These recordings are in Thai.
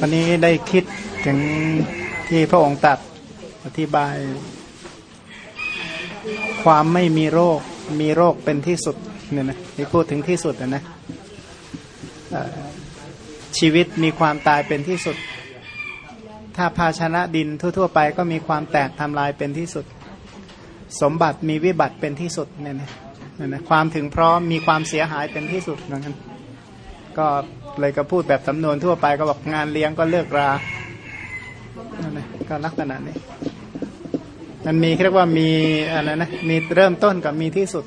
วันนี้ได้คิดถึงที่พระองค์ตัดอธิบาย ความไม่มีโรคมีโรคเป็นที่สุดเนี่ยนะที่พูดถึงที่สุดนะนะชีวิตมีความตายเป็นที่สุด ถ้าภาชนะดินทั่ว ๆ ไปก็มีความแตกทำลายเป็นที่สุด สมบัติมีวิบัติเป็นที่สุดเนี่ยนะเนี่ยนะความถึงพร้อมมีความเสียหายเป็นที่สุดเหมือนกันก็ เลยก็พูดแบบสำนวนทั่วไปก็บอกงานเลี้ยงก็เลิกรานั่นนะก็ลักษณะนี้มันมีเรียกว่ามีอะไรนะมีเริ่มต้นกับมีที่สุด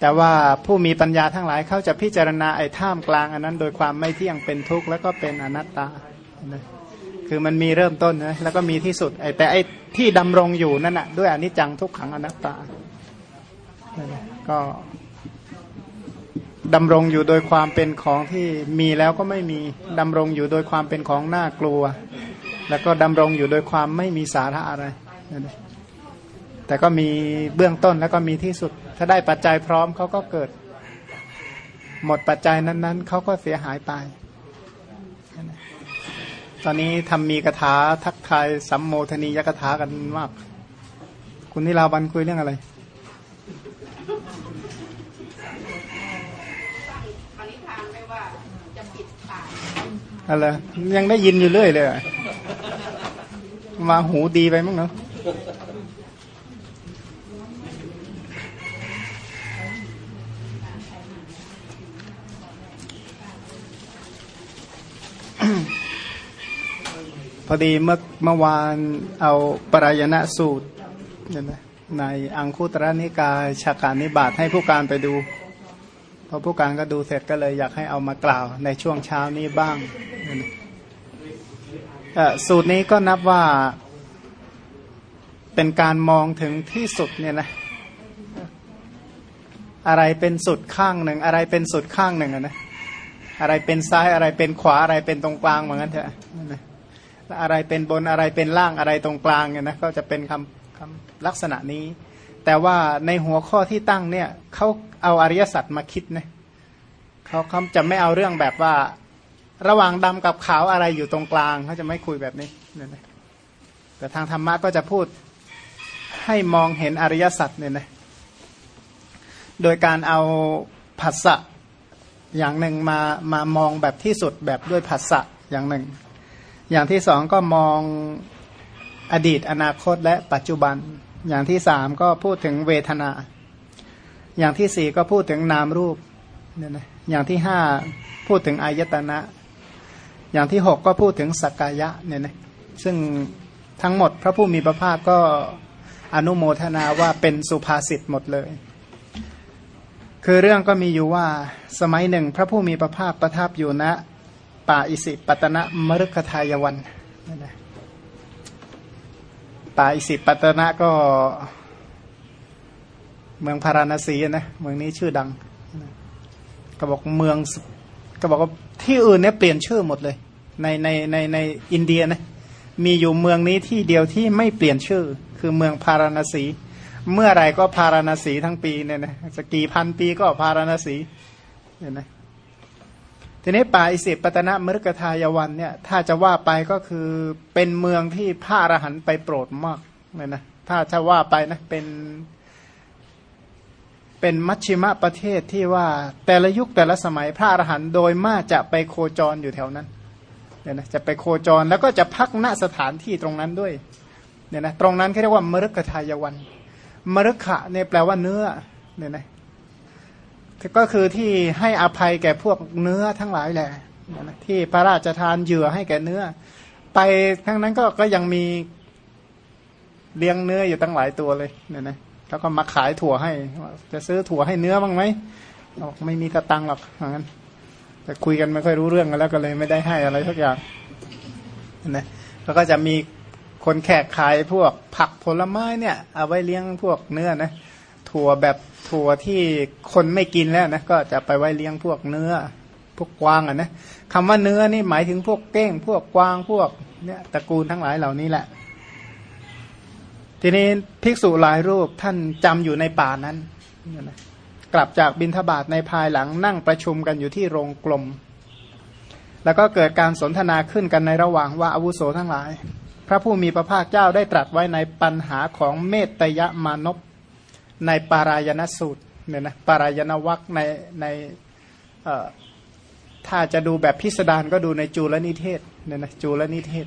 แต่ว่าผู้มีปัญญาทั้งหลายเขาจะพิจารณาไอ้ท่ามกลางอันนั้น โดยความไม่เที่ยงเป็นทุกข์แล้วก็เป็นอนัตตาคือมันมีเริ่มต้นนะแล้วก็มีที่สุดไอ้แต่ไอ้ที่ดำรงอยู่นั่นน่ะด้วยอนิจจังทุกขังอนัตตาก็ ดำรงอยู่โดยความเป็นของที่มีแล้วก็ไม่มี ดำรงอยู่โดยความเป็นของน่ากลัว แล้วก็ดำรงอยู่โดยความไม่มีสาระอะไร แต่ก็มีเบื้องต้นแล้วก็มีที่สุด ถ้าได้ปัจจัยพร้อมเขาก็เกิด หมดปัจจัยนั้น ๆเขาก็เสียหายไป ตอนนี้ทำมีกถาทักทายสัมโมทนียกถากันมาก คุณนิลาวันคุยเรื่องอะไร ปณิธานไม่ว่าจะปิดปาก อะไรยังได้ยินอยู่เรื่อยเลยมาหูดีไปมั้งเนาะพอดีเมื่อเมื่อวานเอาปรายณะสูตรเนี่ยนะในอังคุตระนิกายฉาการนิบาตให้ผู้การไปดู พอผู้การก็ดูเสร็จก็เลยอยากให้เอามากล่าวในช่วงเช้านี้บ้าง สูตรนี้ก็นับว่าเป็นการมองถึงที่สุดเนี่ยนะอะไรเป็นสุดข้างหนึ่ง อะไรเป็นสุดข้างหนึ่งอะนะอะไรเป็นซ้ายอะไรเป็นขวาอะไรเป็นตรงกลางเหมือนกันเถอะอะไรเป็นบนอะไรเป็นล่างอะไรตรงกลางเนี่ยนะก็จะเป็นคำคำลักษณะนี้ แต่ว่าในหัวข้อที่ตั้งเนี่ยเขาเอาอริยสัจมาคิดนะเขาเขาจะไม่เอาเรื่องแบบว่า ระหว่างดำกับขาวอะไรอยู่ตรงกลางเขาจะไม่คุยแบบนี้เนี่ยนะแต่ทางธรรมะก็จะพูดให้มองเห็นอริยสัจเนี่ยนะโดยการเอาผัสสะอย่างหนึ่งมามามองแบบที่สุดแบบด้วยผัสสะอย่างหนึ่ง อย่างที่สองก็มองอดีตอนาคตและปัจจุบัน อย่างที่สามก็พูดถึงเวทนา อย่างที่สี่ก็พูดถึงนามรูปเนี่ยนะอย่างที่ห้าพูดถึงอายตนะ อย่างที่หกก็พูดถึงสักกายะเนี่ยนะซึ่งทั้งหมดพระผู้มีพระภาคก็อนุโมทนาว่าเป็นสุภาษิตหมดเลย คือเรื่องก็มีอยู่ว่าสมัยหนึ่งพระผู้มีพระภาคประทับอยู่ณป่าอิสิปตนะมฤคทายวันนั่นแหละ ป่าอิสิปตนะก็ เมืองพาราณสีนะเมืองนี้ชื่อดังก็บอกเมืองก็บอกว่าที่อื่นเนี่ยเปลี่ยนชื่อหมดเลย ในในในในอินเดียนะมีอยู่เมืองนี้ที่เดียวที่ไม่เปลี่ยนชื่อ คือเมืองพาราณสี เมื่อไรก็พาราณสีทั้งปีเนี่ยนะสกี่พันปีก็พาราณสีเนี่ยนะ ทีนี้ป่าอิสิปตนมฤกทายวันเนี่ยถ้าจะว่าไปก็คือเป็นเมืองที่พระอรหันต์ไปโปรดมากเลยนะถ้าจะว่าไปนะเป็นเป็นมัชชิมะประเทศที่ว่าแต่ละยุคแต่ละสมัยพระอรหันต์โดยมากจะไปโคจรอยู่แถวนั้นเนี่ยนะจะไปโคจรแล้วก็จะพักณสถานที่ตรงนั้นด้วยเนี่ยนะตรงนั้นเขาเรียกว่ามฤกทายวันมฤขะเนี่ยแปลว่าเนื้อเนี่ยนะ ก็คือที่ให้อภัยแก่พวกเนื้อทั้งหลายแหละที่พระราชทานเหยื่อให้แก่เนื้อ ไปทั้งนั้นก็ก็ยังมีเลี้ยงเนื้ออยู่ตั้งหลายตัวเลยเนี่ยนะแล้วก็มาขายถั่วให้ จะซื้อถั่วให้เนื้อบ้างไหมบอกไม่มีกระตังหรอกอย่างนั้นแต่คุยกันไม่ค่อยรู้เรื่องกันแล้วก็เลยไม่ได้ให้อะไรสักอย่างนะแล้วก็จะมีคนแขกขายพวกผักผลไม้เนี่ย เอาไว้เลี้ยงพวกเนื้อนะ ถั่วแบบถั่วที่คนไม่กินแล้วนะก็จะไปไว้เลี้ยงพวกเนื้อ พวกกวางอะนะคำว่าเนื้อนี่หมายถึงพวกเก้ง พวกกวางพวกเนี่ยตระกูลทั้งหลายเหล่านี้แหละ ทีนี้ภิกษุหลายรูปท่านจำอยู่ในป่านั้นนะกลับจากบินทบาทในภายหลังนั่งประชุมกันอยู่ที่โรงกลม แล้วก็เกิดการสนทนาขึ้นกันในระหว่างว่าอาวุโสทั้งหลาย พระผู้มีพระภาคเจ้าได้ตรัสไว้ในปัญหาของเมตตยมานพ ในปารายณสูตรเนี่ยนะปารายณวัคในในถ้าจะดูแบบพิสดารก็ดูในจูลนิเทศเนี่ยนะจูลนิเทศ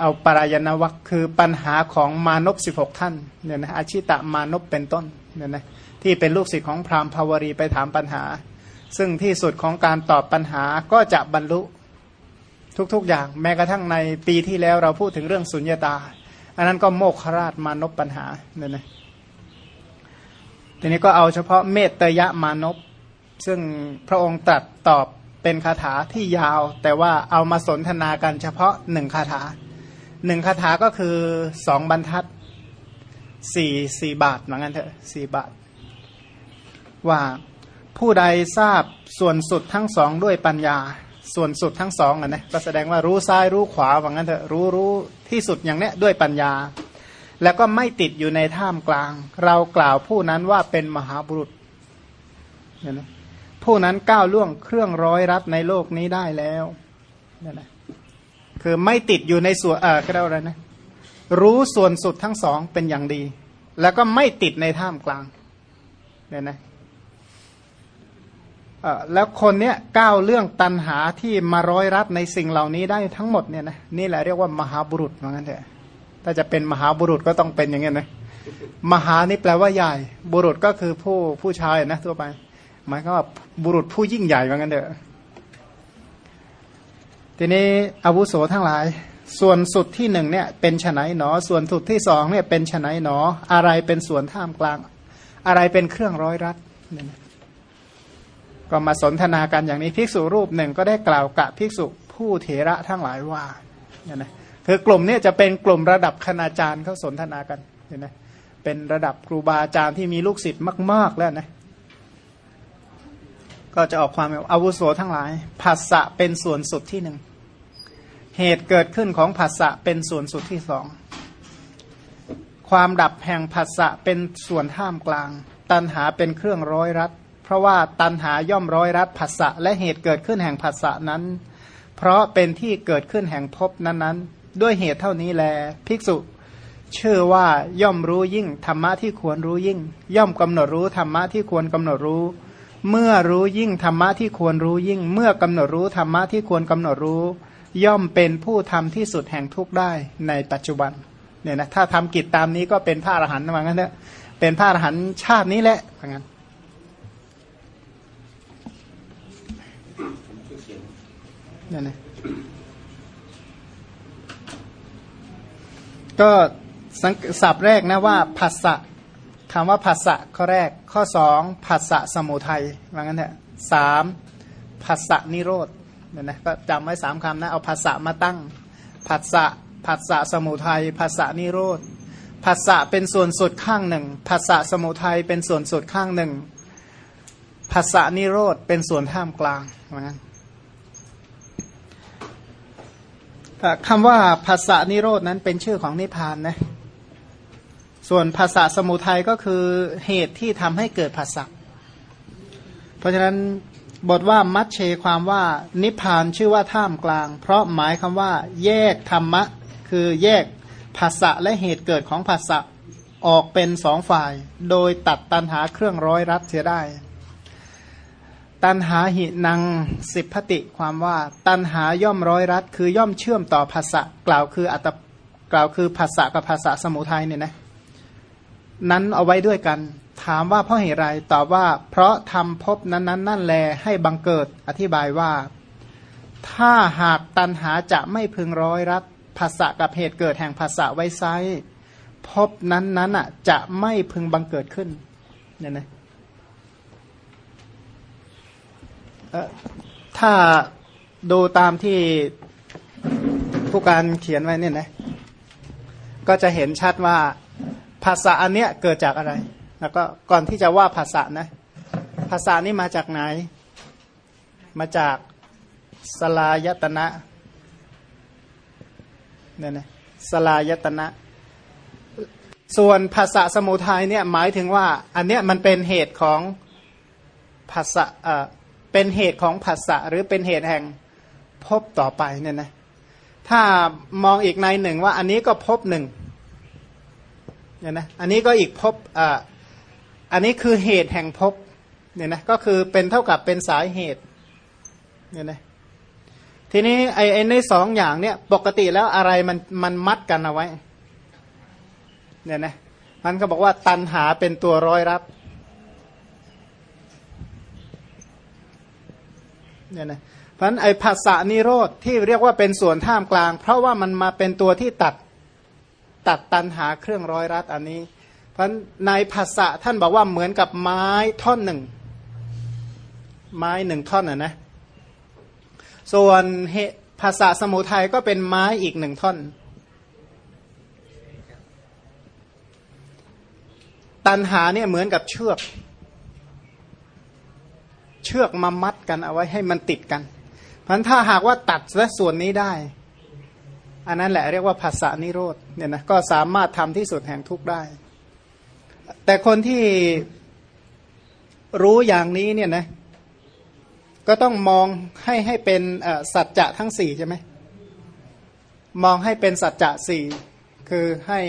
เอาปารายณวัคคือปัญหาของมานพสิบหกท่านเนี่ยนะอาชิตะมานพเป็นต้นเนี่ยนะที่เป็นลูกศิษย์ของพราหมณ์ภาวรีไปถามปัญหา ซึ่งที่สุดของการตอบปัญหาก็จะบรรลุทุกๆอย่าง แม้กระทั่งในปีที่แล้วเราพูดถึงเรื่องสุญญตา อันนั้นก็โมกขราชมานพปัญหาเนี่ยนะ ทีนี้ก็เอาเฉพาะเมตยะมานพซึ่งพระองค์ตรัสตอบเป็นคาถาที่ยาว แต่ว่าเอามาสนทนากันเฉพาะหนึ่งคาถาหนึ่งคาถาก็คือสองบรรทัดสี่สี่บาทเหมือนกันเถอะสี่บาท ว่าผู้ใดทราบส่วนสุดทั้งสองด้วยปัญญา ส่วนสุดทั้งสองนะก็แสดงว่ารู้ซ้ายรู้ขวาว่างั้นเถอะรู้รู้ที่สุดอย่างเนี้ยด้วยปัญญา แล้วก็ไม่ติดอยู่ในท่ามกลาง เรากล่าวผู้นั้นว่าเป็นมหาบุรุษเห็นไหมผู้นั้นก้าวล่วงเครื่องร้อยรัดในโลกนี้ได้แล้วนั่นแหละคือไม่ติดอยู่ในส่วนเออก็ได้อะไรนะ รู้ส่วนสุดทั้งสองเป็นอย่างดี แล้วก็ไม่ติดในท่ามกลางเนี่ยนะแล้วคนเนี้ยก้าวเรื่องตันหาที่มาร้อยรัดในสิ่งเหล่านี้ได้ทั้งหมดเนี่ยนะนี่แหละเรียกว่ามหาบุรุษเหมือนกันเถอะ ถ้าจะเป็นมหาบุรุษก็ต้องเป็นอย่างเงี้ยนะมหานี่แปลว่าใหญ่ บุรุษก็คือผู้ผู้ชายนะทั่วไป หมายความว่าบุรุษผู้ยิ่งใหญ่เหมือนกันเถอะทีนี้อาวุโสทั้งหลาย ส่วนสุดที่หนึ่งเนี่ยเป็นฉไนหนอ ส่วนสุดที่สองเนี่ยเป็นฉไนหนอ อะไรเป็นส่วนท่ามกลาง อะไรเป็นเครื่องร้อยรัดเนี่ยก็มาสนทนากันอย่างนี้ภิกษุรูปหนึ่งก็ได้กล่าวกับภิกษุผู้เถระทั้งหลายว่าเนี่ยนะ คือกลุ่มนี้จะเป็นกลุ่มระดับคณาจารย์เขาสนทนากันเห็นไหมเป็นระดับครูบาอาจารย์ที่มีลูกศิษย์มาก ๆ แล้วนะก็จะออกความอาวุโสทั้งหลายภาษะเป็นส่วนสุดที่หนึ่งเหตุเกิดขึ้นของภาษะเป็นส่วนสุดที่สองความดับแห่งภาษะเป็นส่วนท่ามกลาง ตันหาเป็นเครื่องร้อยรัดเพราะว่าตันหาย่อมร้อยรัดภาษะและเหตุเกิดขึ้นแห่งภาษะนั้น เพราะเป็นที่เกิดขึ้นแห่งภพนั้นๆ ด้วยเหตุเท่านี้แล ภิกษุ เชื่อว่าย่อมรู้ยิ่งธรรมะที่ควรรู้ยิ่ง ย่อมกำหนดรู้ธรรมะที่ควรกำหนดรู้ เมื่อรู้ยิ่งธรรมะที่ควรรู้ยิ่ง เมื่อกำหนดรู้ธรรมะที่ควรกำหนดรู้ ย่อมเป็นผู้ทำที่สุดแห่งทุกได้ในปัจจุบันเนี่ยนะถ้าทำกิจตามนี้ก็เป็นพระอรหันต์ว่างั้นเถอะเป็นพระอรหันต์ชาตินี้แหละว่างั้นเนี่ยนะ ก็สับแรกนะว่าภาษะคำว่าภาษะข้อแรก ข้อสองภาษะสมุทัยว่างั้นเถอะสามภาษะนิโรธเนี่ยนะก็จำไว้สามคำนะเอาภาษะมาตั้งภาษะภาษะสมุทัยภาษะนิโรธภาษะเป็นส่วนสุดข้างหนึ่งภาษะสมุทัยเป็นส่วนสุดข้างหนึ่งภาษะนิโรธเป็นส่วนท่ามกลางว่างั้น คำว่าภาษะนิโรธนั้นเป็นชื่อของนิพพานนะ ส่วนภาษาสมุทัยก็คือเหตุที่ทำให้เกิดภาษาเพราะฉะนั้นบทว่ามัชเชความว่านิพพานชื่อว่าท่ามกลาง เพราะหมายคำว่า แยกธรรมะ คือแยกภาษะและเหตุเกิดของภาษะออกเป็นสองฝ่าย โดยตัดตันหาเครื่องร้อยรัดเสียได้ ตันหาหินังสิพติความว่า ตันหาย่อมร้อยรัด คือย่อมเชื่อมต่อภาษะกล่าวคืออัตกล่าวคือภาษะกับภาษาสมุทัยเนี่ยนะนั้นเอาไว้ด้วยกัน ถามว่าเพราะเหตุไรตอบว่า เพราะทำพบนั้นนั้นนั่นแลให้บังเกิด อธิบายว่า ถ้าหากตันหาจะไม่พึงร้อยรัดภาษะกับเหตุเกิดแห่งภาษาไว้ไซพบนั้นนั้นอะจะไม่พึงบังเกิดขึ้นเนี่ยนะ ถ้าดูตามที่ผู้การเขียนไว้เนี่ยนะ ก็จะเห็นชัดว่าภาษาอันเนี้ยเกิดจากอะไร แล้วก็ก่อนที่จะว่าภาษานะ ภาษานี้มาจากไหน มาจากสลายตนะเนี่ยนะสลายตนะ ส่วนภาษาสมุทัยเนี่ยหมายถึงว่า อันเนี้ยมันเป็นเหตุของภาษา เป็นเหตุของผัสสะหรือเป็นเหตุแห่งพบต่อไปเนี่ยนะถ้ามองอีกในหนึ่งว่าอันนี้ก็พบหนึ่งเนี่ยนะอันนี้ก็อีกพบอ่าอันนี้คือเหตุแห่งพบเนี่ยนะก็คือเป็นเท่ากับเป็นสาเหตุเนี่ยนะทีนี้ไอ้ไอ้ในสองอย่างเนี่ยปกติแล้วอะไรมันมันมัดกันเอาไว้เนี่ยนะมันก็บอกว่าตันหาเป็นตัวร้อยรับ เนี่ยนะเพราะฉะนั้นไอ้ภาษานิโรธที่เรียกว่าเป็นส่วนท่ามกลาง เพราะว่ามันมาเป็นตัวที่ตัดตัดตันหาเครื่องร้อยรัดอันนี้ เพราะในภาษาท่านบอกว่าเหมือนกับไม้ท่อนหนึ่ง ไม้หนึ่งท่อนอะนะส่วนภาษาสมุทัยก็เป็นไม้อีกหนึ่งท่อน ตันหาเนี่ยเหมือนกับเชือก เชือกมามัดกันเอาไว้ให้มันติดกันพราะถ้าหากว่าตัดและส่วนนี้ได้ อันนั้นแหละเรียกว่าภาษานิโรธเนี่ยนะก็สามารถทำที่สุดแห่งทุกได้ แต่คนที่รู้อย่างนี้เนี่ยนะก็ต้องมองให้ให้เป็นสัจจะทั้งสี่ใช่ไหมมองให้เป็นสัจจะสี่คือให้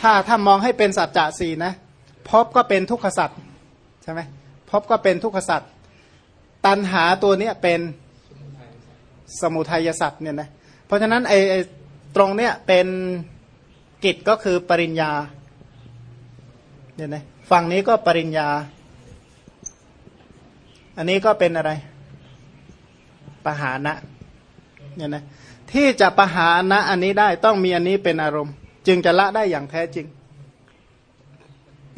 ถ้าถ้ามองให้เป็นสัจจะสี่นะพบก็เป็นทุกขสัจ ใช่ไหมพบก็เป็นทุกขสัตว์ตันหาตัวเนี้ยเป็นสมุทัยสัตว์เนี่ยนะเพราะฉะนั้นไอ้ตรงเนี้ยเป็นกิจก็คือปริญญาเนี่ยนะฝั่งนี้ก็ปริญญา อันนี้ก็เป็นอะไรปหานะเนี่ยนะที่จะปหานะอันนี้ได้ต้องมีอันนี้เป็นอารมณ์ จึงจะละได้อย่างแท้จริง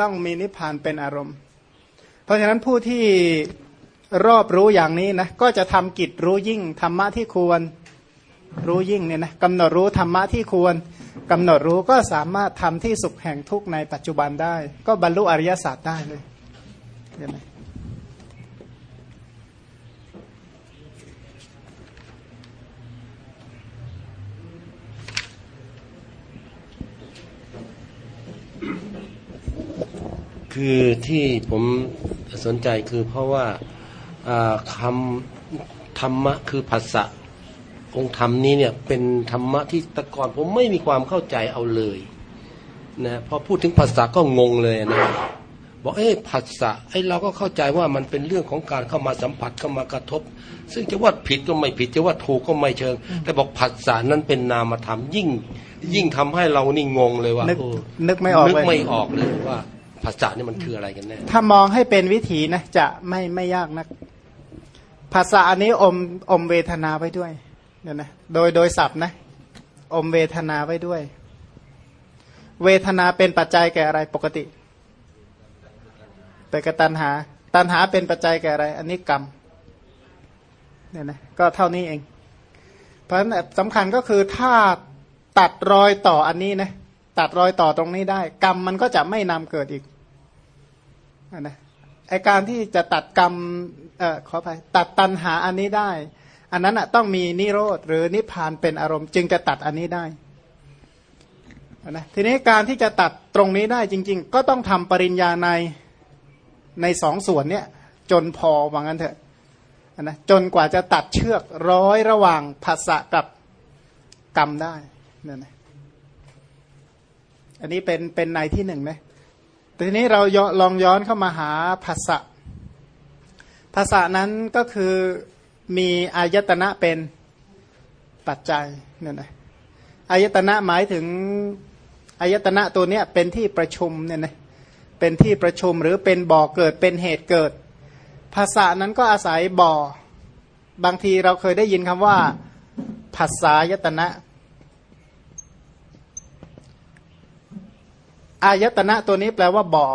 ต้องมีนิพพานเป็นอารมณ์ ราะฉะนั้นผู้ที่รอบรู้อย่างนี้นะก็จะทำกิจรู้ยิ่งธรรมะที่ควรรู้ยิ่งเนี่ยนะกำหนดรู้ธรรมะที่ควรกำหนดรู้ก็สามารถทำที่สุขแห่งทุกในปัจจุบันได้ ก็บรรลุอริยศาสตร์ได้เลยเห็นไหมคือที่ผม สนใจคือเพราะว่าคำธรรมะคือภาษาองค์ธรรมนี้เนี่ยเป็นธรรมะที่แต่ก่อนผมไม่มีความเข้าใจเอาเลยนะพอพูดถึงภาษาก็งงเลยนะบอกเอ๊ะภาษาไอ้เราก็เข้าใจว่ามันเป็นเรื่องของการเข้ามาสัมผัสเข้ามากระทบ ซึ่งจะว่าผิดก็ไม่ผิดจะว่าถูกก็ไม่เชิง แต่บอกภาษานั้นเป็นนามธรรมยิ่ง ยิ่งทำให้เรานี่งงเลยว่านึกนึกไม่ออกนึกไม่ออกเลยว่า ภาษานี่มันคืออะไรกันแน่ถ้ามองให้เป็นวิถีนะจะไม่ไม่ยากนัก ภาษาอันนี้อมอมเวทนาไว้ด้วยเนี่ยนะโดยโดยศัพท์นะ อมเวทนาไว้ด้วย เวทนาเป็นปัจจัยแก่อะไรปกติ แต่กตันหา ตันหาเป็นปัจจัยแก่อะไร อันนี้กรรมเนี่ยนะก็เท่านี้เอง เพราะฉะนั้นสำคัญก็คือถ้าตัดรอยต่ออันนี้นะตัดรอยต่อตรงนี้ได้ กรรมมันก็จะไม่นำเกิดอีก นะไอการที่จะตัดกรรมเอ่อขออภัยตัดตันหาอันนี้ได้ อันนั้นอะต้องมีนิโรธหรือนิพพานเป็นอารมณ์ จึงจะตัดอันนี้ได้นะทีนี้การที่จะตัดตรงนี้ได้จริง ๆ ก็ต้องทำปริญญาในในสองส่วนเนี้ยจนพอว่างั้นเถอะนะจนกว่าจะตัดเชือกร้อยระหว่างภาษะกับกรรมได้นั่นนะอันนี้เป็นเป็นในที่หนึ่งนะ ทีนี้เราลองย้อนเข้ามาหาภาษะภาษานั้นก็คือมีอายตนะเป็นปัจจัยเนี่ยนะอายตนะหมายถึงอายตนะตัวเนี้ยเป็นที่ประชุมเนี่ยนะเป็นที่ประชุมหรือเป็นบ่อเกิดเป็นเหตุเกิด ภาษานั้นก็อาศัยบ่อบางทีเราเคยได้ยินคำว่าภาษายตนะ อายตนะตัวนี้แปลว่าบ่อ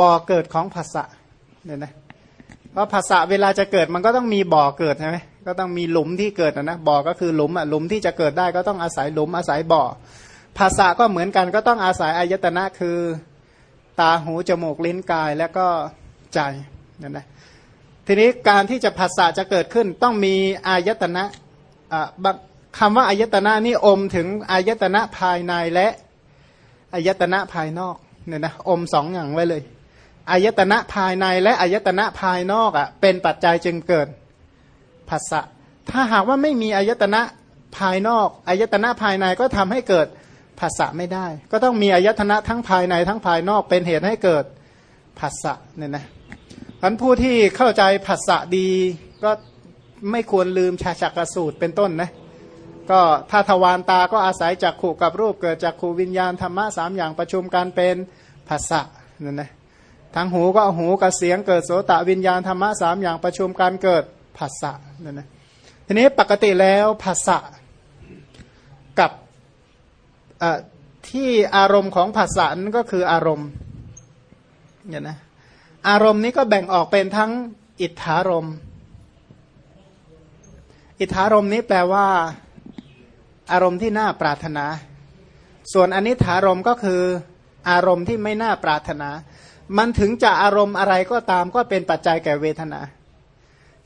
บ่อเกิดของภาษาเนี่ยนะเพราะภาษาเวลาจะเกิดมันก็ต้องมีบ่อเกิดใช่ไหมก็ต้องมีหลุมที่เกิดนะนะบ่อก็คือหลุมอะหลุมที่จะเกิดได้ก็ต้องอาศัยหลุมอาศัยบ่อ ภาษาก็เหมือนกันก็ต้องอาศัยอายตนะคือตาหูจมูกลิ้นกายแล้วก็ใจเนี่ยนะทีนี้การที่จะภาษาจะเกิดขึ้นต้องมีอายตนะอ่าคำว่าอายตนะนี่อมถึงอายตนะภายในและ อายตนะภายนอกเนี่ยนะอมสองอย่างไว้เลยอายตนะภายในและอายตนะภายนอกอะเป็นปัจจัยจึงเกิดผัสสะถ้าหากว่าไม่มีอายตนะภายนอกอายตนะภายในก็ทำให้เกิดผัสสะไม่ได้ ก็ต้องมีอายตนะทั้งภายในทั้งภายนอกเป็นเหตุให้เกิดผัสสะเนี่ยนะพันผู้ที่เข้าใจผัสสะดีก็ไม่ควรลืมชาชักกสูตรเป็นต้นนะ ก็ถ้าทวารตาก็อาศัยจากขู่กับรูปเกิดจากขู่วิญญาณธรรมะสามอย่างประชุมกันเป็นผัสสะนั่นนะทางหูก็หูกับเสียงเกิดโสตะวิญญาณธรรมะสามอย่างประชุมกันเกิดผัสสะนั่นนะทีนี้ปกติแล้วผัสสะกับที่อารมณ์ของผัสสะนั้นก็คืออารมณ์เนี่ยนะอารมณ์นี้ก็แบ่งออกเป็นทั้งอิทธารม อิทธารมนี้แปลว่า อารมณ์ที่น่าปรารถนา ส่วนอนิถารมก็คืออารมณ์ที่ไม่น่าปรารถนา มันถึงจะอารมณ์อะไรก็ตามก็เป็นปัจจัยแก่เวทนา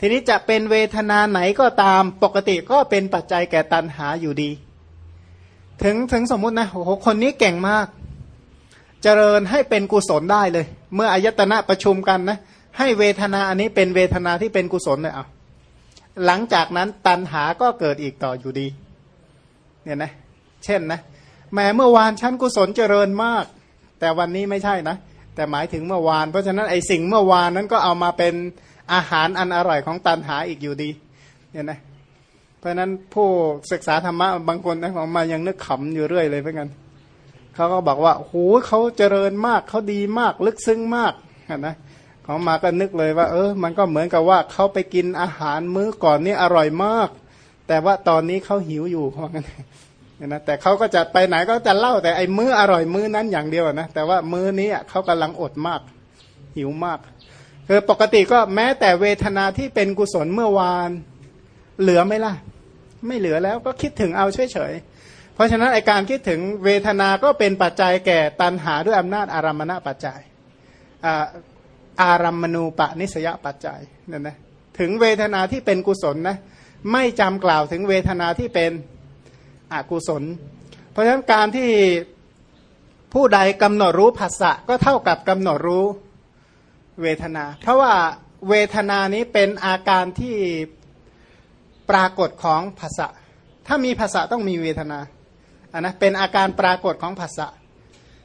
ทีนี้จะเป็นเวทนาไหนก็ตามปกติก็เป็นปัจจัยแก่ตันหาอยู่ดี ถึงถึงสมมุตินะโอ้โหคนนี้เก่งมาก เจริญให้เป็นกุศลได้เลย เมื่ออายตนะประชุมกันนะให้เวทนาอันนี้เป็นเวทนาที่เป็นกุศลเลยเอาหลังจากนั้นตันหาก็เกิดอีกต่ออยู่ดี เนี่ยนะเช่นนะแม้เมื่อวานชั้นกุศลเจริญมาก แต่วันนี้ไม่ใช่นะ แต่หมายถึงเมื่อวาน เพราะฉะนั้นไอ้สิ่งเมื่อวานนั้นก็เอามาเป็นอาหารอันอร่อยของตันหาอีกอยู่ดีเนี่ยนะเพราะฉะนั้นผู้ศึกษาธรรมะบางคนนะของมายังนึกขำอยู่เรื่อยเลยเหมือนกันเขาก็บอกว่าโอ้เขาเจริญมากเขาดีมากลึกซึ้งมากนะของมาก็นึกเลยว่า เออ มันก็เหมือนกับว่าเขาไปกินอาหารมื้อก่อนนี่อร่อยมาก แต่ว่าตอนนี้เขาหิวอยู่เพราะงั้นนะแต่เขาก็จะไปไหนก็จะเล่าแต่ไอ้มื้ออร่อยมื้อนั้นอย่างเดียวนะแต่ว่ามื้อนี้เขากำลังอดมาก หิวมากคือปกติก็แม้แต่เวทนาที่เป็นกุศลเมื่อวาน เหลือไหมล่ะ ไม่เหลือแล้วก็คิดถึงเอาเฉยๆเพราะฉะนั้นไอการคิดถึงเวทนาก็เป็นปัจจัยแก่ตันหาด้วยอำนาจอารัมณปัจจัยอารัมมณูปนิสยปัจจัยนั่นนะถึงเวทนาที่เป็นกุศลนะ ไม่จำกล่าวถึงเวทนาที่เป็นอกุศล เพราะฉะนั้นการที่ผู้ใดกำหนดรู้ภาษะก็เท่ากับกำหนดรู้เวทนา เพราะว่าเวทนานี้เป็นอาการที่ปรากฏของภาษะถ้ามีภาษะต้องมีเวทนาอันนะเป็นอาการปรากฏของภาษะ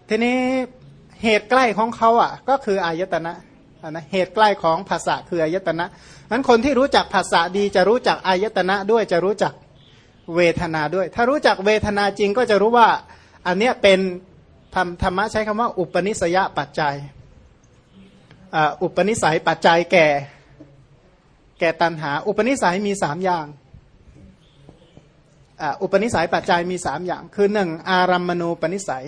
ทีนี้เหตุใกล้ของเขาอะ ก็คืออายตนะ นะเหตุใกล้ของภาษาคืออายตนะนั้นคนที่รู้จักภาษาดีจะรู้จักอายตนะด้วยจะรู้จักเวทนาด้วย ถ้ารู้จักเวทนาจริงก็จะรู้ว่า อันเนี้ยเป็นธรรมธรรมะใช้คำว่า อุปนิสยปัจจัยอุปนิสัยปัจจัยแก่ แก่ตันหา อุปนิสัยมีสามอย่างอุปนิสัยปัจจัยมีสามอย่าง คือหนึ่งอารัมมณูปนิสัย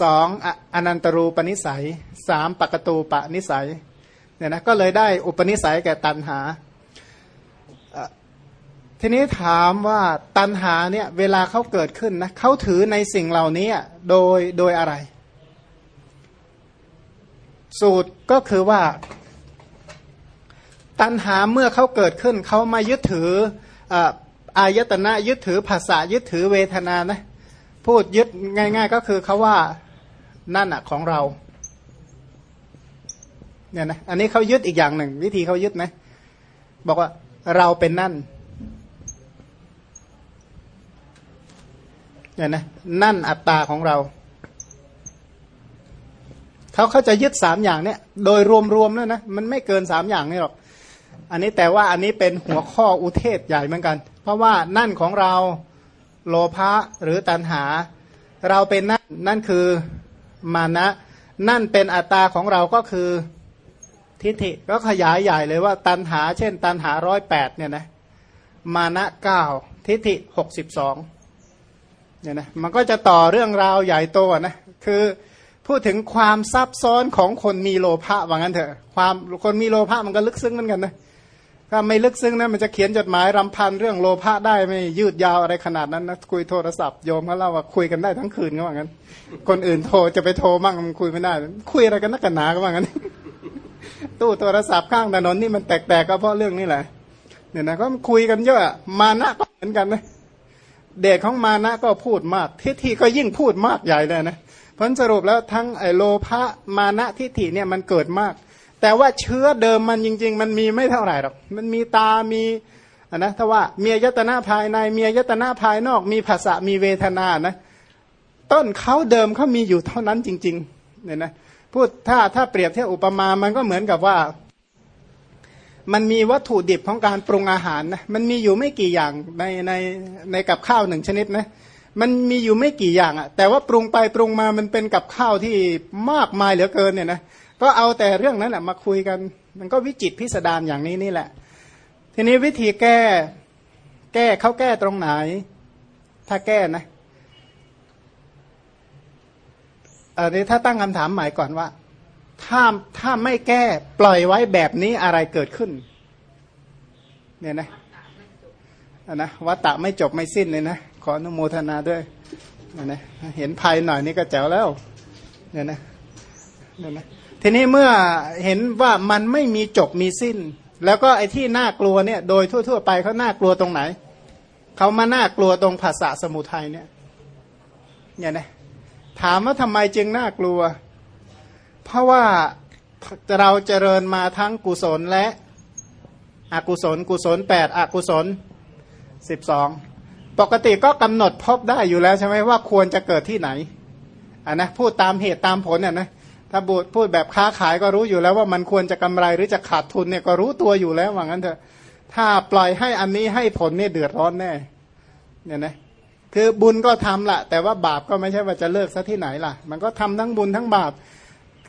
สองอนันตรูปนิสัยสามปกตูปนิสัยเนี่ยนะก็เลยได้อุปนิสัยแก่ตันหา ทีนี้ถามว่าตันหาเนี่ยเวลาเขาเกิดขึ้นนะเขาถือในสิ่งเหล่านี้โดยโดยอะไร สูตรก็คือว่า ตันหาเมื่อเขาเกิดขึ้น เขามายึดถืออายตนะยึดถือภาษายึดถือเวทนานะ พูดยึดง่าย ๆ ก็คือเขาว่านั่นอะของเราเนี่ยนะอันนี้เขายึดอีกอย่างหนึ่ง วิธีเขายึดนะบอกว่าเราเป็นนั่นเนี่ยนะนั่นอัตตาของเรา เขาเขาจะยึดสามอย่างเนี่ย โดยรวมๆแล้วนะมันไม่เกินสามอย่างนี่หรอกอันนี้แต่ว่าอันนี้เป็นหัวข้ออุเทศใหญ่เหมือนกัน เพราะว่านั่นของเรา โลภะหรือตัณหา เราเป็นนั่นนั่นคือมานะ นั่นเป็นอัตตาของเราก็คือทิฏฐิก็ขยายใหญ่เลยว่าตันหา เช่น ตันหาร้อยแปดเนี่ยนะมานะเก้าทิฏฐิหกสิบสองเนี่ยนะมันก็จะต่อเรื่องราวใหญ่โตนะคือพูดถึงความซับซ้อนของคนมีโลภะว่างั้นเถอะ ความคนมีโลภะมันก็ลึกซึ้งเหมือนกันนะ ถ้าไม่ลึกซึ้งนะมันจะเขียนจดหมายรำพันเรื่องโลภะได้ไม่ยืดยาวอะไรขนาดนั้นนะคุยโทรศัพท์โยมเขาเล่าว่าคุยกันได้ทั้งคืนก็ว่างั้น คนอื่นโทรจะไปโทรมั่งมันคุยไม่ได้ คุยอะไรกันนักกันหนาก็ว่างั้น ตู้โทรศัพท์ข้างถนนนี่มันแตกๆก็เพราะเรื่องนี้แหละเนี่ยนะก็คุยกันเยอะมานะก็เหมือนกันนะเด็กของมานะก็พูดมาก ทิฏฐิก็ยิ่งพูดมากใหญ่เลยนะผลสรุปแล้วทั้งไอโลภะมานะทิฏฐิเนี่ยมันเกิดมาก แต่ว่าเชื้อเดิมมันจริง ๆ มันมีไม่เท่าไหร่หรอก มันมีตามีนะถ้าว่ามีอายตนะภายในมีอายตนะภายนอก มีภาษะมีเวทนานะ ต้นเขาเดิมเขามีอยู่เท่านั้นจริงๆเนี่ยนะพูดถ้าถ้าเปรียบเทียบอุปมา มันก็เหมือนกับว่า มันมีวัตถุดิบของการปรุงอาหารนะมันมีอยู่ไม่กี่อย่างในในในกับข้าวหนึ่งชนิดนะมันมีอยู่ไม่กี่อย่างอะแต่ว่าปรุงไปปรุงมามันเป็นกับข้าวที่มากมายเหลือเกินเนี่ยนะ ก็เอาแต่เรื่องนั้นแหละมาคุยกัน มันก็วิจิตพิสดารอย่างนี้นี่แหละ ทีนี้วิธีแก้ แก้เขาแก้ตรงไหน ถ้าแก้นะอันนี้ถ้าตั้งคำถามใหม่ก่อนว่า ถ้าถ้าไม่แก้ปล่อยไว้แบบนี้อะไรเกิดขึ้น เนี่ยนะอันนะวัตตะไม่จบไม่สิ้นเลยนะ ขออนุโมทนาด้วยเนี่ยนะเห็นภัยหน่อยนี่ก็แจ๋วแล้ว เนี่ยนะเนี่ยนะ ทีนี้เมื่อเห็นว่ามันไม่มีจบมีสิ้น แล้วก็ไอ้ที่น่ากลัวเนี่ยโดยทั่ว ๆ ไปเขาน่ากลัวตรงไหนเขามาน่ากลัวตรงภาษาสมุทัยเนี่ยเนี่ยนะถามว่าทำไมจึงน่ากลัว เพราะว่าเราเจริญมาทั้งกุศลและอกุศล กุศลแปดอกุศลสิบสองปกติก็กำหนดพบได้อยู่แล้วใช่ไหมว่าควรจะเกิดที่ไหนอะนะพูดตามเหตุตามผลเนี่ยนะ ถ้าบูดพูดแบบค้าขายก็รู้อยู่แล้วว่ามันควรจะกำไรหรือจะขาดทุนเนี่ยก็รู้ตัวอยู่แล้วว่างั้นเถอะ ถ้าปล่อยให้อันนี้ให้ผลเนี่ยเดือดร้อนแน่เนี่ยนะคือบุญก็ทำละแต่ว่าบาปก็ไม่ใช่ว่าจะเลิกซะที่ไหนล่ะ มันก็ทำทั้งบุญทั้งบาป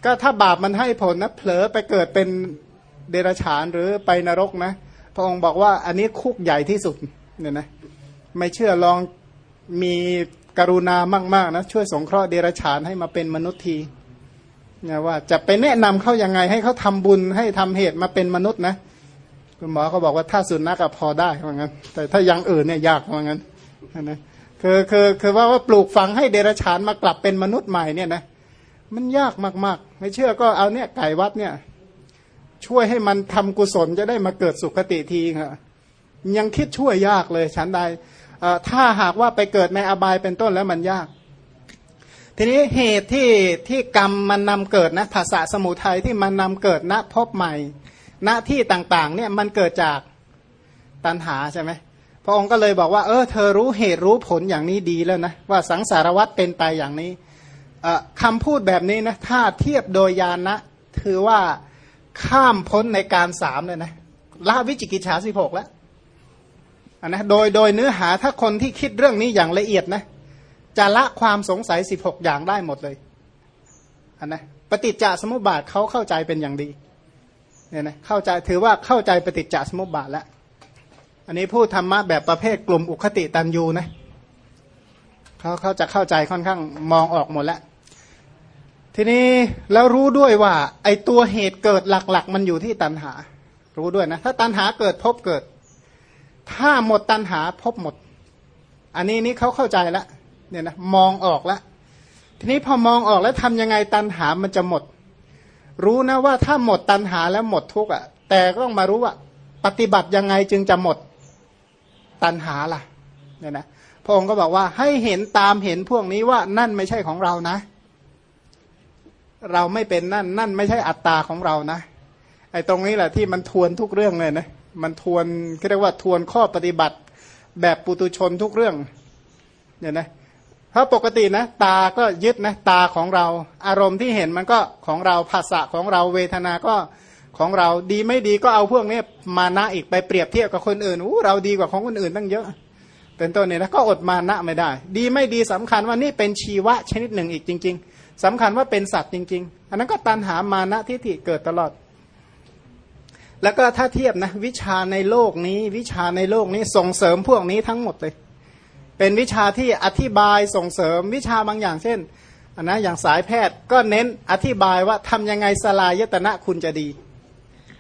ก็ถ้าบาปมันให้ผลนะเผลอไปเกิดเป็นเดรัจฉานหรือไปนรกนะ พระองค์บอกว่าอันนี้คุกใหญ่ที่สุดเนี่ยนะไม่เชื่อลองมีกรุณามากๆนะช่วยสงเคราะห์เดรัจฉานให้มาเป็นมนุษย์ที นี่ยว่าจะไปแนะนำเขายังไง ให้เขาทำบุญให้ทำเหตุมาเป็นมนุษย์นะ คุณหมอเขาบอกว่าถ้าสุนัขก็พอได้ว่างั้นแต่ถ้ายังอื่นเนี่ยยากว่างั้นนะคือคือคือว่าว่าปลูกฝังให้เดรัจฉานมากลับเป็นมนุษย์ใหม่เนี่ยนะมันยากมากๆ ไม่เชื่อก็เอาเนี่ยไก่วัดเนี่ย ช่วยให้มันทำกุศลจะได้มาเกิดสุขติทีครับยังคิดช่วยยากเลยฉันใดถ้าหากว่าไปเกิดในอบายเป็นต้นแล้วมันยาก ทีนี้เหตุที่ที่กรรมมันนำเกิดนะภาษาสมุทัยที่มันนำเกิดณพบใหม่ ณที่ต่างๆเนี่ยมันเกิดจากตัณหาใช่ไหมพระองค์ก็เลยบอกว่า เออเธอรู้เหตุรู้ผลอย่างนี้ดีแล้วนะว่าสังสารวัตรเป็นไปอย่างนี้คำพูดแบบนี้นะถ้าเทียบโดยยานนะถือว่าข้ามพ้นในการสามเลยนะละวิจิกิจฉาสิบหกแล้วนะโดยโดยเนื้อหาถ้าคนที่คิดเรื่องนี้อย่างละเอียดนะ จะละความสงสัยสิบหกอย่างได้หมดเลยอันนะปฏิจจสมุปบาทเขาเข้าใจเป็นอย่างดีเนี่ยนะเข้าใจถือว่าเข้าใจปฏิจจสมุปบาทแล้ว อันนี้พูดธรรมะแบบประเภทกลุ่มอุคติตันยูนะเขาเขาจะเข้าใจค่อนข้างมองออกหมดแล้ว ทีนี้แล้วรู้ด้วยว่า ไอตัวเหตุเกิดหลัก ๆ มันอยู่ที่ตันหา รู้ด้วยนะ ถ้าตันหาเกิดพบเกิด ถ้าหมดตันหาพบหมด อันนี้นี่เขาเข้าใจแล้ว เนี่ยนะมองออกแล้วทีนี้พอมองออกแล้วทำยังไงตันหามันจะหมด รู้นะว่าถ้าหมดตันหาแล้วหมดทุกข์อะ แต่ก็ต้องมารู้ว่าปฏิบัติยังไงจึงจะหมดตันหาล่ะเนี่ยนะพระองค์ก็บอกว่าให้เห็นตามเห็นพวกนี้ว่านั่นไม่ใช่ของเรานะ เราไม่เป็นนั่น นั่นไม่ใช่อัตตาของเรานะ ไอ้ตรงนี้แหละที่มันทวนทุกเรื่องเลยนะมันทวนเรียกว่าทวนข้อปฏิบัติแบบปุตุชนทุกเรื่องเนี่ยนะ เพราะปกตินะตาก็ยึดนะตาของเรา อารมณ์ที่เห็นมันก็ของเราภาษาของเราเวทนาก็ของเราดีไม่ดีก็เอาพวกนี้มานะอีกไปเปรียบเทียบกับคนอื่นอู้เราดีกว่าของคนอื่นตั้งเยอะ เป็นต้นเนี่ยนะก็อดมานะไม่ได้ ดีไม่ดีสำคัญว่านี่เป็นชีวะชนิดหนึ่งอีกจริง ๆสำคัญว่าเป็นสัตว์จริง ๆ อันนั้นก็ตันหามานะทิฏฐิเกิดตลอด แล้วก็ถ้าเทียบนะวิชาในโลกนี้ วิชาในโลกนี้ส่งเสริมพวกนี้ทั้งหมดเลย เป็นวิชาที่อธิบายส่งเสริมวิชาบางอย่างเช่นอันนะอย่างสายแพทย์ก็เน้นอธิบายว่าทำยังไงสลายยตนะคุณจะดี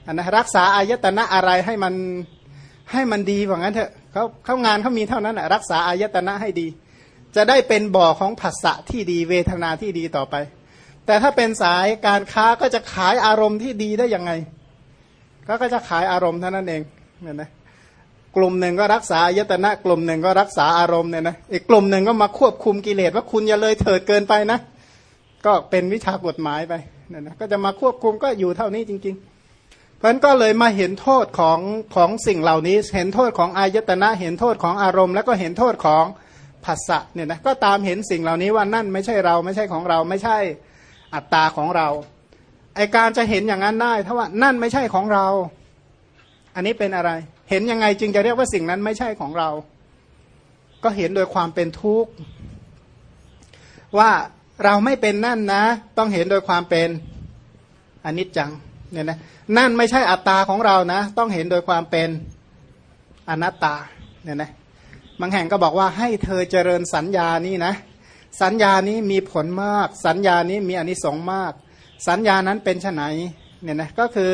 นนะรักษาอายตนะอะไรให้มันให้มันดีว่างั้นเถอะเขาเขางานเขามีเท่านั้นแหะรักษาอายตนะให้ดี จะได้เป็นบ่อของผัสสะที่ดีเวทนาที่ดีต่อไป แต่ถ้าเป็นสายการค้าก็จะขายอารมณ์ที่ดีได้ยังไง ก็ก็จะขายอารมณ์เท่านั้นเองเนี่ยนะ กลุ่มหนึ่งก็รักษาอายตนะกลุ่มหนึ่งก็รักษาอารมณ์เนี่ยนะอีกกลุ่มหนึ่งก็มาควบคุมกิเลสว่าคุณอย่าเลยเถิดเกินไปนะ ก็เป็นวิชากฎหมายไปเนั่นนะก็จะมาควบคุมก็อยู่เท่านี้จริง ๆ เพราะฉะนั้นก็เลยมาเห็นโทษของของสิ่งเหล่านี้ เห็นโทษของอายตนะ เห็นโทษของอารมณ์ แล้วก็เห็นโทษของภาษะเนี่ยนะก็ตามเห็นสิ่งเหล่านี้ว่านั่นไม่ใช่เราไม่ใช่ของเราไม่ใช่อัตตาของเราไอการจะเห็นอย่างนั้นได้ถ้าว่านั่นไม่ใช่ของเรา อันนี้เป็นอะไร เห็นยังไงจึงจะเรียกว่าสิ่งนั้นไม่ใช่ของเรา ก็เห็นโดยความเป็นทุกข์ว่าเราไม่เป็นนั่นนะ ต้องเห็นโดยความเป็นอนิจจังเนี่ยนะนั่นไม่ใช่อัตตาของเรานะ ต้องเห็นโดยความเป็นอนัตตาเนี่ยนะบางแห่งก็บอกว่าให้เธอเจริญสัญญานี้นะ สัญญานี้มีผลมาก สัญญานี้มีอนิสงส์มาก สัญญานั้นเป็นไฉนเนี่ยนะก็คือ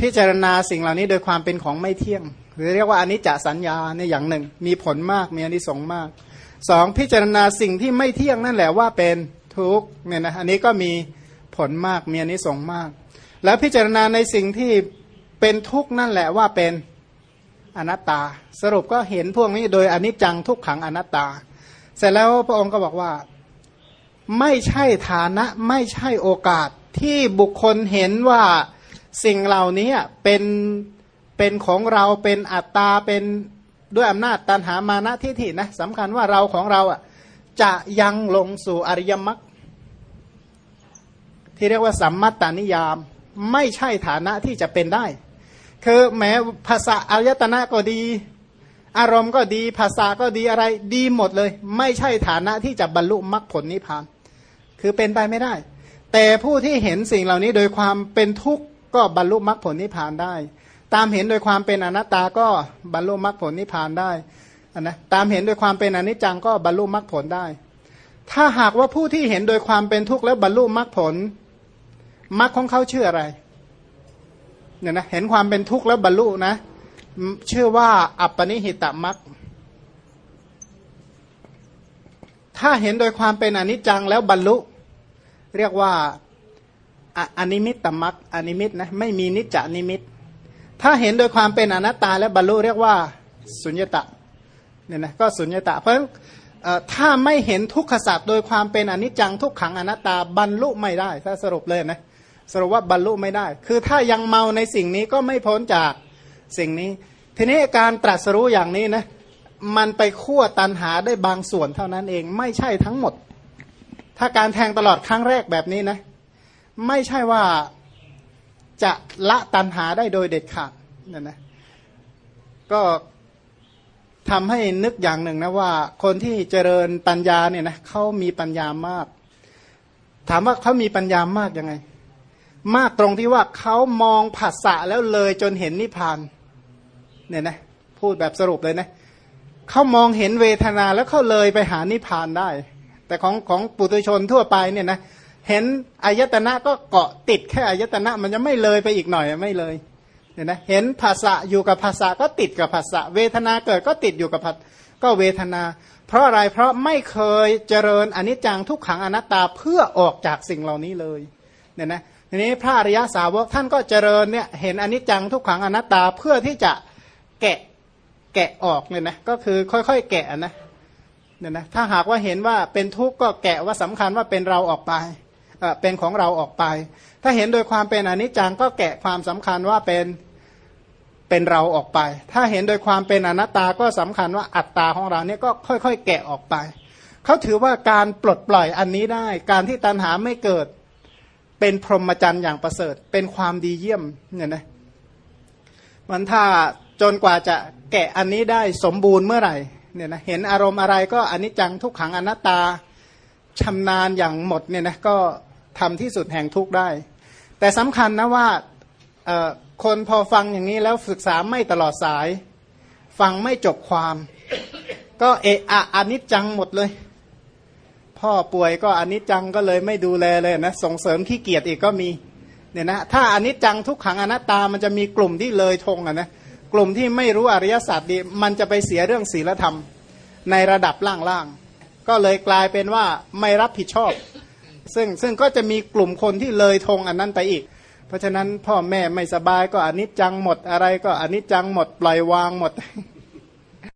พิจารณาสิ่งเหล่านี้โดยความเป็นของไม่เที่ยง หรือเรียกว่าอนิจจสัญญาในอย่างหนึ่ง มีผลมากมีอนิสงส์มากสองพิจารณาสิ่งที่ไม่เที่ยงนั่นแหละว่าเป็นทุกข์เนี่ยนะอันนี้ก็มีผลมากมีอนิสงส์มาก แล้วพิจารณาในสิ่งที่เป็นทุกข์นั่นแหละว่าเป็นอนัตตา สรุปก็เห็นพวกนี้โดยอนิจจังทุกขังอนัตตา เสร็จแล้วพระองค์ก็บอกว่าไม่ใช่ฐานะไม่ใช่โอกาสที่บุคคลเห็นว่า สิ่งเหล่านี้เป็นเป็นของเราเป็นอัตตาเป็นด้วยอำนาจตันหามานะทิฏฐินะสำคัญว่าเราของเราอะจะยังลงสู่อริยมรรคที่เรียกว่าสัมมัตตานิยาม ไม่ใช่ฐานะที่จะเป็นได้ คือแม้ภาษาอายตนะก็ดี อารมณ์ก็ดีภาษาก็ดีอะไรดีหมดเลย ไม่ใช่ฐานะที่จะบรรลุมรรคผลนิพพาน คือเป็นไปไม่ได้ แต่ผู้ที่เห็นสิ่งเหล่านี้โดยความเป็นทุกข์ ก็บรรลุมรรคผลนิพพานได้ ตามเห็นโดยความเป็นอนัตตาก็บรรลุมรรคผลนิพพานได้นะตามเห็นโดยความเป็นอนิจจังก็บรรลุมรรคผลได้ ถ้าหากว่าผู้ที่เห็นโดยความเป็นทุกข์แล้วบรรลุมรรคผลมรรคของเขาชื่ออะไรเนี่ยนะเห็นความเป็นทุกข์แล้วบรรลุนะชื่อว่าอัปปนิหิตมรรคถ้าเห็นโดยความเป็นอนิจจังแล้วบรรลุ เรียกว่า อนิมิตตมรรคอนิมิตนะไม่มีนิจจนิมิต ถ้าเห็นโดยความเป็นอนัตตาแล้วบรรลุเรียกว่าสุญญตะเนี่ยนะก็สุญญตะ เพราะถ้าไม่เห็นทุกขสัตว์โดยความเป็นอนิจจังทุกขังอนัตตาบรรลุไม่ได้ ถ้าสรุปเลยนะสรุปว่าบรรลุไม่ได้ คือถ้ายังเมาในสิ่งนี้ก็ไม่พ้นจากสิ่งนี้ ทีนี้การตรัสรู้อย่างนี้นะมันไปขั้วตันหาได้บางส่วนเท่านั้นเองไม่ใช่ทั้งหมด ถ้าการแทงตลอดครั้งแรกแบบนี้นะ ไม่ใช่ว่าจะละตันหาได้โดยเด็ดขาดนั่นนะก็ทำให้นึกอย่างหนึ่งนะว่า คนที่เจริญปัญญาเนี่ยนะเขามีปัญญามาก ถามว่าเขามีปัญญามากยังไง มากตรงที่ว่าเขามองผัสสะแล้วเลยจนเห็นนิพพานเนี่ยนะพูดแบบสรุปเลยนะเขามองเห็นเวทนาแล้วเขาเลยไปหานิพพานได้ แต่ของของปุถุชนทั่วไปเนี่ยนะเเห็นอายตนะก็เกาะติดแค่อายตนะ มันจะไม่เลยไปอีกหน่อยไม่เลยเนี่ยนะเห็นภาษะอยู่กับภาษาก็ติดกับภาษาเวทนาเกิดก็ติดอยู่กับผัสก็เวทนา เพราะอะไรเพราะไม่เคยเจริญอนิจจังทุกขังอนัตตาเพื่อออกจากสิ่งเหล่านี้เลยเนี่ยนะทีนี้พระอริยสาวกท่านก็เจริญเนี่ยเห็นอนิจจังทุกขังอนัตตาเพื่อที่จะแกะแกะออกเนี่ยนะก็คือค่อยๆแกะนะเนี่ยนะถ้าหากว่าเห็นว่าเป็นทุกข์ก็แกะว่าสำคัญว่าเป็นเราออกไป เป็นของเราออกไป ถ้าเห็นโดยความเป็นอนิจจังก็แกะความสำคัญว่าเป็นเป็นเราออกไป ถ้าเห็นโดยความเป็นอนัตตาก็สำคัญว่าอัตตาของเราเนี่ยก็ค่อย ๆ แกะออกไป เขาถือว่าการปลดปล่อยอันนี้ได้ การที่ตัณหาไม่เกิด เป็นพรหมจรรย์อย่างประเสริฐ เป็นความดีเยี่ยมเนี่ยนะมันถ้าจนกว่าจะแกะอันนี้ได้สมบูรณ์เมื่อไหร่เนี่ยนะเห็นอารมณ์อะไรก็อนิจจังทุกขังอนัตตาชำนาญอย่างหมดเนี่ยนะก็ ทำที่สุดแห่งทุกได้ แต่สำคัญนะว่าคนพอฟังอย่างนี้แล้วศึกษาไม่ตลอดสาย ฟังไม่จบความ ก็เอะอะอนิจจังหมดเลย พ่อป่วยก็อนิจจังก็เลยไม่ดูแลเลยนะส่งเสริมขี้เกียจอีกก็มีเนี่ยนะถ้าอนิจจังทุกขังอนัตตามันจะมีกลุ่มที่เลยทงอะนะกลุ่มที่ไม่รู้อริยสัจดีมันจะไปเสียเรื่องศีลธรรม ในระดับล่างๆก็เลยกลายเป็นว่าไม่รับผิดชอบ ซึ่งซึ่งก็จะมีกลุ่มคนที่เลยทงอันนั้นไปอีก เพราะฉะนั้นพ่อแม่ไม่สบายก็อนิจจังหมดอะไรก็อนิจจังหมดปล่อยวางหมด